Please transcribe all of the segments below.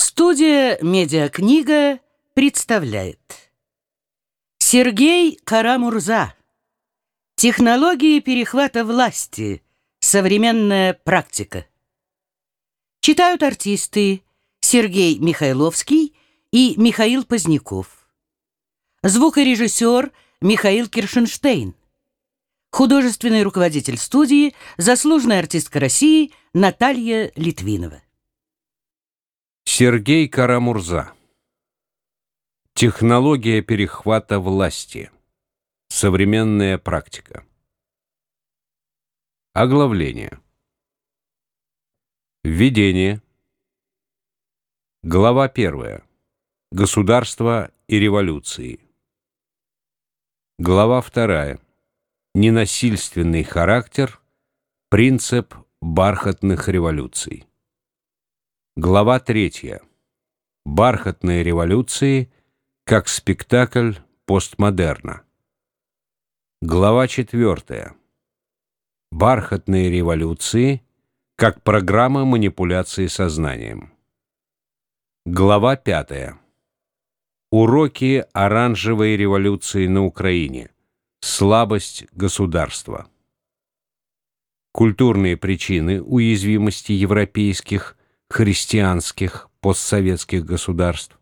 Студия «Медиакнига» представляет Сергей Карамурза Технологии перехвата власти. Современная практика. Читают артисты Сергей Михайловский и Михаил Поздняков. Звукорежиссер Михаил Киршенштейн. Художественный руководитель студии, заслуженная артистка России Наталья Литвинова. Сергей Карамурза. Технология перехвата власти. Современная практика. Оглавление. Введение. Глава 1. Государство и революции. Глава 2. Ненасильственный характер. Принцип бархатных революций. Глава 3. Бархатные революции как спектакль постмодерна. Глава 4. Бархатные революции как программа манипуляции сознанием. Глава 5. Уроки оранжевой революции на Украине. Слабость государства. Культурные причины уязвимости европейских христианских постсоветских государств.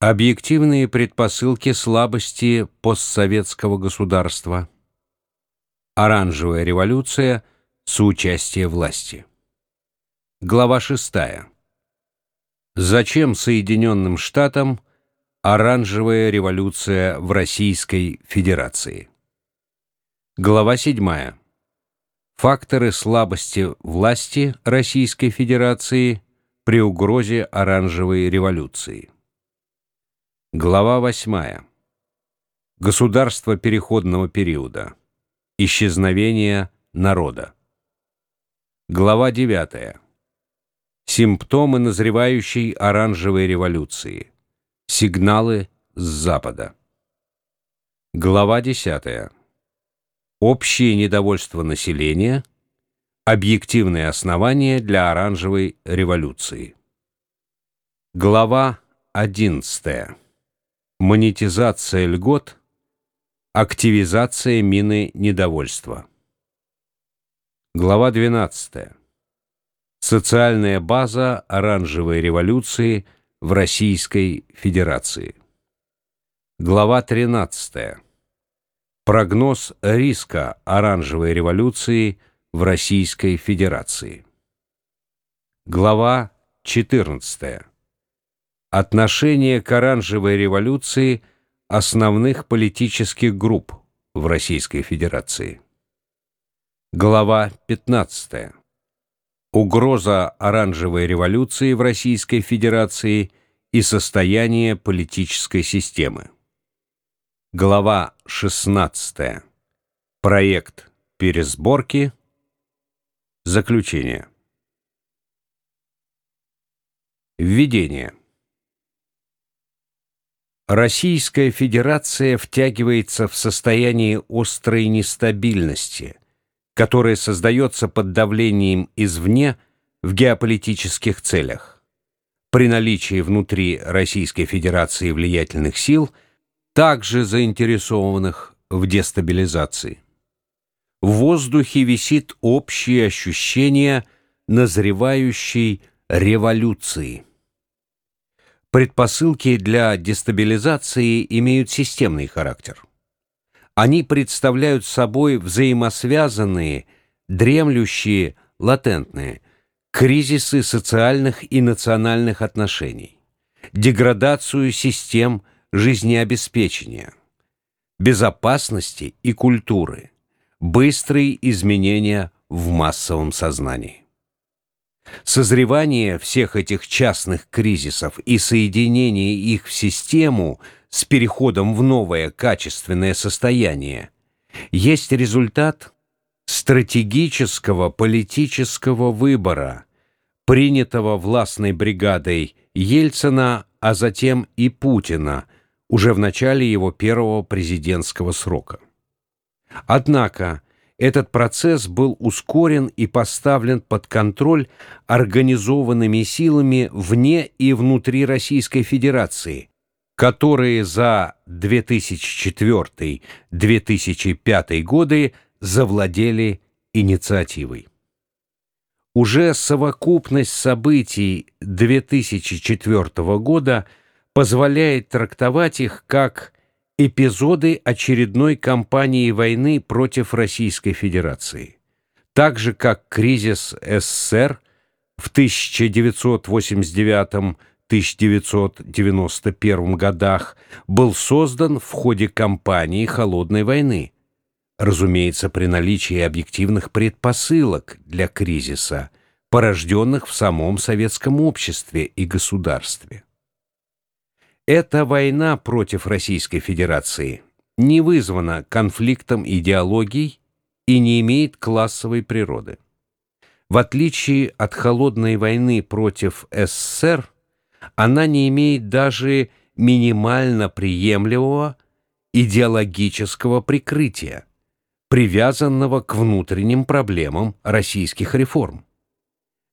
Объективные предпосылки слабости постсоветского государства. Оранжевая революция. Соучастие власти. Глава 6. Зачем Соединенным Штатам оранжевая революция в Российской Федерации? Глава 7. Факторы слабости власти Российской Федерации при угрозе оранжевой революции. Глава 8. Государство переходного периода. Исчезновение народа. Глава 9. Симптомы назревающей оранжевой революции. Сигналы с Запада. Глава 10. Общее недовольство населения, объективные основания для оранжевой революции. Глава 11. Монетизация льгот, активизация мины недовольства. Глава 12. Социальная база оранжевой революции в Российской Федерации. Глава 13. Прогноз риска оранжевой революции в Российской Федерации. Глава 14. Отношение к оранжевой революции основных политических групп в Российской Федерации. Глава 15. Угроза оранжевой революции в Российской Федерации и состояние политической системы. Глава 16. Проект пересборки. Заключение. Введение. Российская Федерация втягивается в состояние острой нестабильности, которое создается под давлением извне в геополитических целях. При наличии внутри Российской Федерации влиятельных сил – также заинтересованных в дестабилизации. В воздухе висит общее ощущение назревающей революции. Предпосылки для дестабилизации имеют системный характер. Они представляют собой взаимосвязанные, дремлющие, латентные кризисы социальных и национальных отношений, деградацию систем жизнеобеспечения, безопасности и культуры, быстрые изменения в массовом сознании. Созревание всех этих частных кризисов и соединение их в систему с переходом в новое качественное состояние есть результат стратегического политического выбора, принятого властной бригадой Ельцина, а затем и Путина – уже в начале его первого президентского срока. Однако этот процесс был ускорен и поставлен под контроль организованными силами вне и внутри Российской Федерации, которые за 2004-2005 годы завладели инициативой. Уже совокупность событий 2004 года позволяет трактовать их как эпизоды очередной кампании войны против Российской Федерации, так же как кризис СССР в 1989-1991 годах был создан в ходе кампании Холодной войны, разумеется, при наличии объективных предпосылок для кризиса, порожденных в самом советском обществе и государстве. Эта война против Российской Федерации не вызвана конфликтом идеологий и не имеет классовой природы. В отличие от холодной войны против СССР, она не имеет даже минимально приемлемого идеологического прикрытия, привязанного к внутренним проблемам российских реформ.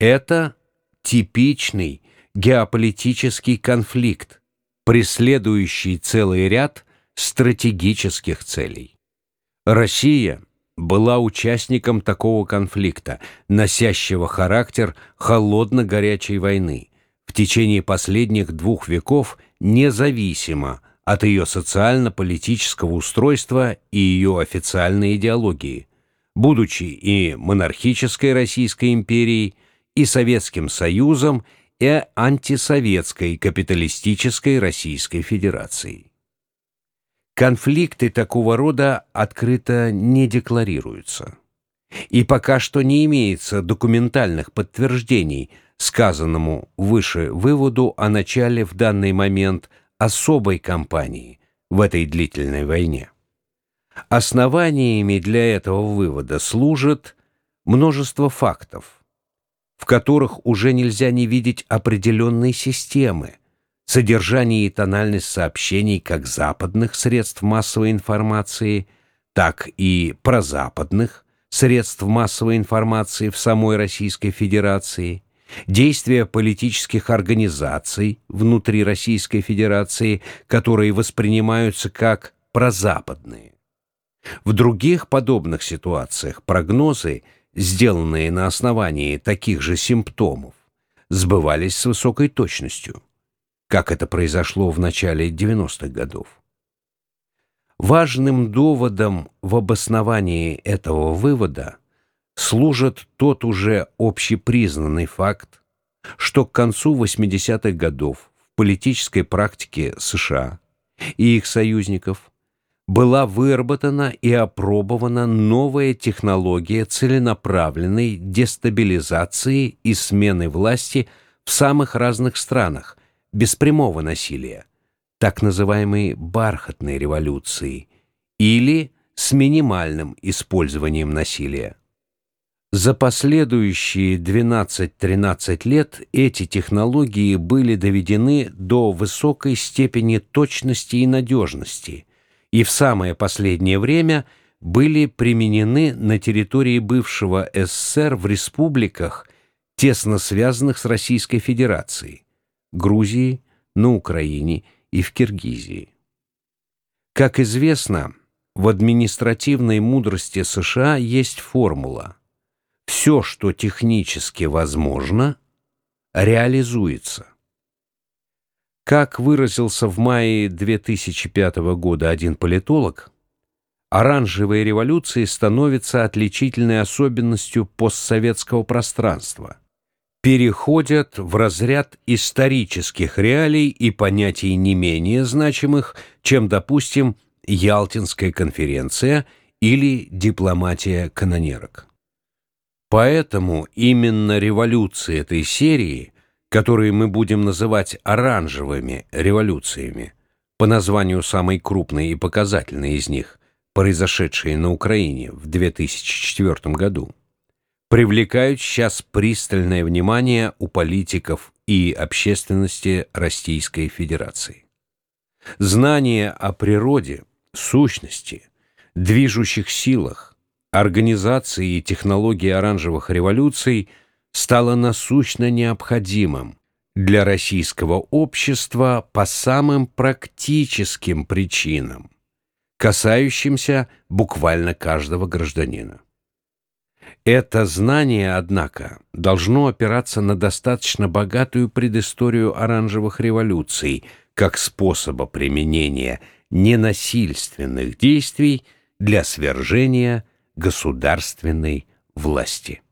Это типичный геополитический конфликт, преследующий целый ряд стратегических целей. Россия была участником такого конфликта, носящего характер холодно-горячей войны, в течение последних двух веков независимо от ее социально-политического устройства и ее официальной идеологии, будучи и монархической Российской империей, и Советским Союзом, и антисоветской капиталистической Российской Федерации. Конфликты такого рода открыто не декларируются. И пока что не имеется документальных подтверждений сказанному выше выводу о начале в данный момент особой кампании в этой длительной войне. Основаниями для этого вывода служит множество фактов, которых уже нельзя не видеть определенной системы, содержание и тональность сообщений как западных средств массовой информации, так и прозападных средств массовой информации в самой Российской Федерации, действия политических организаций внутри Российской Федерации, которые воспринимаются как прозападные. В других подобных ситуациях прогнозы – сделанные на основании таких же симптомов, сбывались с высокой точностью, как это произошло в начале 90-х годов. Важным доводом в обосновании этого вывода служит тот уже общепризнанный факт, что к концу 80-х годов в политической практике США и их союзников была выработана и опробована новая технология целенаправленной дестабилизации и смены власти в самых разных странах, без прямого насилия, так называемой «бархатной революции» или с минимальным использованием насилия. За последующие 12-13 лет эти технологии были доведены до высокой степени точности и надежности – и в самое последнее время были применены на территории бывшего СССР в республиках, тесно связанных с Российской Федерацией, Грузии, на Украине и в Киргизии. Как известно, в административной мудрости США есть формула «все, что технически возможно, реализуется». Как выразился в мае 2005 года один политолог, оранжевые революции становятся отличительной особенностью постсоветского пространства, переходят в разряд исторических реалий и понятий не менее значимых, чем, допустим, Ялтинская конференция или дипломатия канонерок. Поэтому именно революции этой серии – которые мы будем называть оранжевыми революциями, по названию самой крупной и показательной из них, произошедшей на Украине в 2004 году, привлекают сейчас пристальное внимание у политиков и общественности Российской Федерации. Знание о природе, сущности, движущих силах, организации и технологии оранжевых революций стало насущно необходимым для российского общества по самым практическим причинам, касающимся буквально каждого гражданина. Это знание, однако, должно опираться на достаточно богатую предысторию оранжевых революций как способа применения ненасильственных действий для свержения государственной власти.